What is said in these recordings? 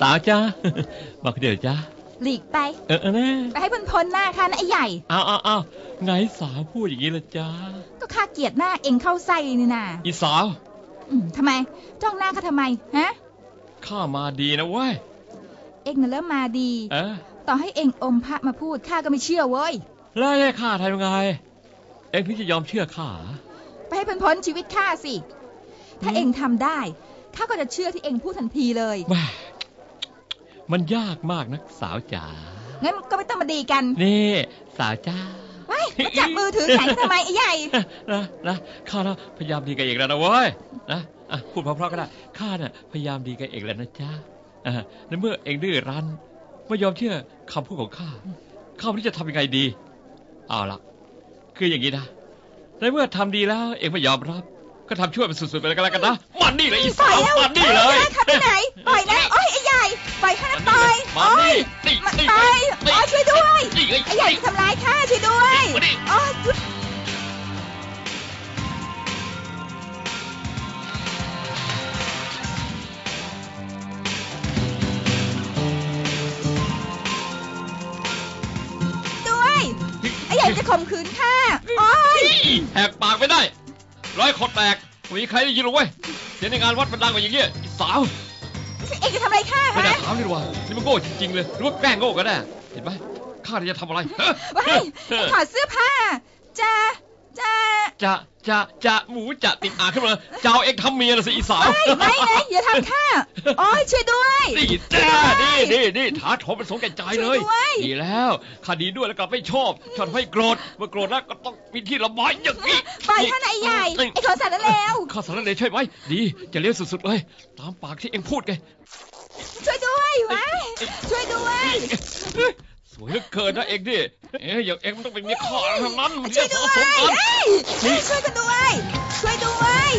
สาวจ้ามาคนเดียวจ้าหลีกไป เออเออแน่ไปให้พ้นพ้นๆหน้าข้านะไอ้ใหญ่ เอาเอาเอาไงสาวพูดอย่างนี้ละจ้าก็ข้าเกลียดหน้าเองเข้าไส้นี่นาอีสาวอืมทำไม จ้องหน้าข้าทำไมฮะข้ามาดีนะเว้ยเองน่ะเริ่มมาดีเออต่อให้เองอมพระมาพูดข้าก็ไม่เชื่อเว้ยแล้วให้ข้าทำยังไง เอ็งถึงจะยอมเชื่อข้าไปให้พ้นพ้นๆชีวิตข้าสิ ถ้าเองทำได้ ข้าก็จะเชื่อที่เองพูดทันทีเลยแม่มันยากมากนะสาวจ๋า งั้นก็ไม่ต้องมาดีกันนี่ สาวจ้า ไว้มาจับมือถือแขนกันทำไมไอ้ใหญ่ นะนะข้านะพยายามดีกับเอกแล้วนะเว้ยนะอะพูดเพราะๆก็ได้ข้าน่ะพยายามดีกับเอกแล้วนะจ๊ะอ่าในเมื่อเองดื้อรั้นไม่ยอมเชื่อคำพูดของข้าข้าไม่รู้จะทำยังไงดี เอาละคืออย่างนี้นะในเมื่อทำดีแล้ว เองไม่ยอมรับ ก็ทำช่วยมันสุดๆไปแล้วกันนะมันนี่เลยอีปล่สาอยวแล้วมันนี่เลยขับไปไหนปล่อยนะโอ้ยไอ้ใหญ่ปล่อยข้านะปล่อยมาโอ้นี่ยนี่มันนี่ปล่อยโอ้ยช่วยด้วยนี่ไอ้ไอ้ใหญ่ทำร้ายข้าช่วยด้วยมานี่โอ้ยหยุดด้วยไอ้ใหญ่จะข่มขืนข้าโอ้ยแหกปากไม่ได้ ร้อยคดแตกไม่มีใครได้ยินหรอกเว้ยเสียงในงานวัดมันดังกว่าอย่างเงี้ยอีสาวเอ็งจะทำอะไรข้าไม่ฮะได้ถามนี่หว่านี่มันโง่จริงๆเลยหรือว่าแกล้งโง่กันแน่เห็นไหมข้าจะทำอะไรฮะว้ายถอดเสื้อผ้าจะจะจะ จะจะหมูจะติดอ่างขึ้นมาจะเอาเอ็กทำเมียนะสิอีสาว ไม่ไม่นะอย่าทำข้าโอ้ยช่วยด้วยนี่จ้านี่นี่นี่ถาโถมเป็นสงแก่ใจเลยช่วยด้วยดีแล้วข้าดีด้วยแล้วกลับไม่ชอบชอบให้โกรธเมื่อโกรธแล้วก็ต้องมีที่ระบายอย่างนี้ปล่อยข้านะไอ้ใหญ่นี่ไอ้ของสัตว์นั่นแล้วข้าสารเลวใช่ไหมดีจะเลี้ยวสุดๆเลยตามปากที่เอ็งพูดไงช่วยด้วยวะช่วยด้วย สวยเหลือเกินนะเอ็งดิเอ๊ะอย่างเอ็งมันต้องเป็นเมียข้าเท่านั้นมันช่จะวยเหด้วมาะยสมกัน เฮ้ยช่วยกันด้วย ช่วยด้วย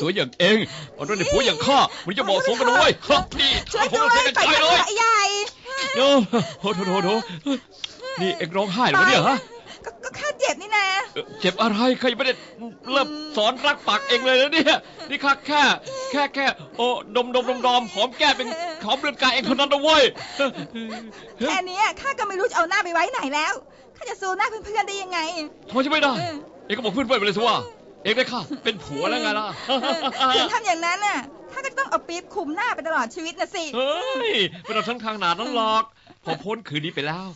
สวยๆอย่างเอ็งเอาด้วยในผัวอย่างข้ามันจะเหมาะสมกันด้วยฮะนี่ช่วยผมด้วยเป็นปล่อยใจข้าเลยไอ้ใหญ่ โอ้โหโถโถโถนี่เอ็งร้องไห้เหรอเนี่ยฮะก็ก็ข้าเจ็บนี่นะเอ่อเจ็บอะไรใครยังไม่ได้เริ่มสอนรักปากเองเลยนะเนี่ย นี่ข้าแค่ แค่แค่ โอ้ดมดมดมดมหอมแก้มเป็นหอมเรือนกายเองเท่านั้นนะเว้ย แค่เนี้ยข้าก็ไม่รู้จะเอาหน้าไปไว้ไหนแล้วข้าจะสู้หน้าเพื่อนๆได้ยังไง ทำไมจะไม่ได้ เออ เองก็บอกเพื่อนๆไปเลยสิว่า เองได้ข้าเป็นผัวแล้วไงล่ะ ถึงทำอย่างนั้นน่ะข้าก็จะต้องเอาปี๊บคลุมหน้าไปตลอดชีวิตนะสิ เฮ้ยไม่ต้องทั้งทางหนานั้นหรอก พอพ้นคืนนี้ไปแล้ว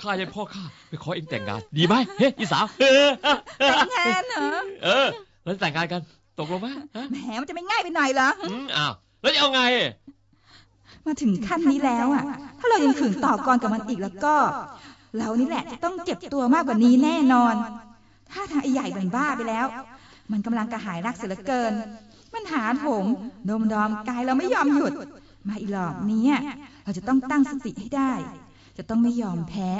ข้ายันพ่อข้าไปขอเองแต่งงาน ดีไหมเฮ้ยอีสาวแต่งงานเหรอ เออ แล้วจะแต่งงานกัน ตกลงไหมฮะแหมมันจะไม่ง่ายไปหน่อยเหรออืมอ้าว แล้วจะเอาไง มาถึงขั้นนี้แล้วอะ ถ้าเรายังขืนต่อกรกับมันอีกแล้วก็ เรานี่แหละจะต้องเจ็บตัวมากกว่านี้แน่นอน ถ้าทางไอ้ใหญ่มันบ้าไปแล้ว มันกำลังกระหายรักเสียเหลือเกิน มันหาโถมดมดอมกายเราไม่ยอมหยุด มาอีหลอบเนี้ยเราจะต้องตั้งสติให้ได้ จะต้องไม่ยอมแพ้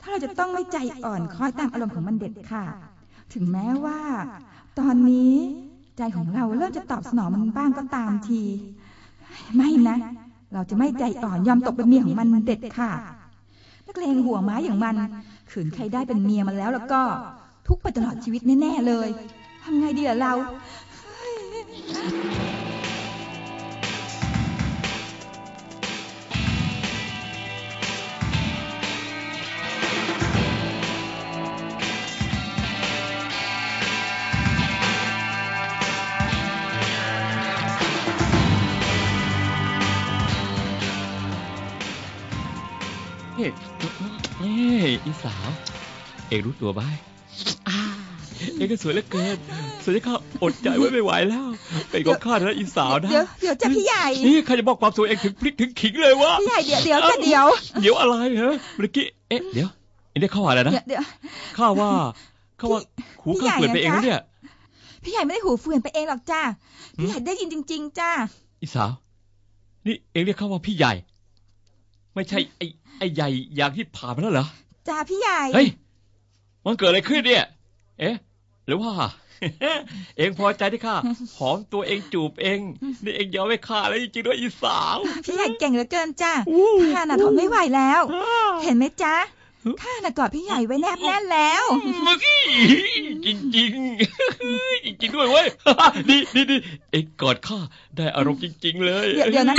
ถ้าเราจะต้องไม่ใจอ่อนคอยตามอารมณ์ของมันเด็ดขาดถึงแม้ว่า ตอนนี้ใจของเราเริ่มจะตอบสนองมันบ้างก็ตามที ไม่นะ เราจะไม่ใจอ่อนยอมตกเป็นเมียของมันเด็ดขาดนักเลงหัวไม้อย่างมัน ขืนใครได้เป็นเมียมันแล้วแล้วก็ ทุกไปตลอดชีวิตแน่ๆเลย ทำไงดีล่ะเราเฮ้นี่อีสาว เองรู้ตัวไหมอ่า เองก็สวยเหลือเกินสวยจนข้าอดใจไว้ไม่ไหวแล้วเป็นของข้านะอีสาวนะเดี๋ยวเดี๋ยวจะพี่ใหญ่นี่ใครจะบอกความสวยเองถึงพลิกถึงขิงเลยวะพี่ใหญ่เดี๋ยวเดี๋ยวจะเดี๋ยว เดี๋ยวอะไรเหรอเมื่อกี้เอ๊ะเดี๋ยวเอ็งได้เข้าอะไรนะเดี๋ยวเดี๋ยวข้าว่าข้าว่าหูพี่ข้าใหญ่เปลี่ยนไปเองนะแล้วเนี่ยพี่ใหญ่ไม่ได้หูเฟื่อนไปเองหรอกจ้าพี่ใหญ่ได้ยินจริง ๆ จ้าอีสาว นี่เอ็งเรียกเขาว่าพี่ใหญ่ ไม่ใช่ไอ้ไอ้ใหญ่อย่างที่ผ่านมาแล้วเหรอจ้าพี่ใหญ่เฮ้ยมันเกิดอะไรขึ้นเนี่ย เอ๊ะ หรือว่า เองพอใจที่ข้าหอมตัวเองจูบเอง นี่เองยอมให้ข้าแล้วจริงๆด้วยอีสาวพี่ใหญ่เก่งเหลือเกินจ้าอู้ข้าน่ะทนไม่ไหวแล้ว เห็นไหมจ๊ะข้าน่ะกอดพี่ใหญ่ไว้แนบแน่นแล้วเมื่อกี้จริงจริงๆจริงๆด้วยเว้ยดีดีดีเองกอดข้าได้อารมณ์จริง ๆ เลย เดี๋ยวเดี๋ยวนะ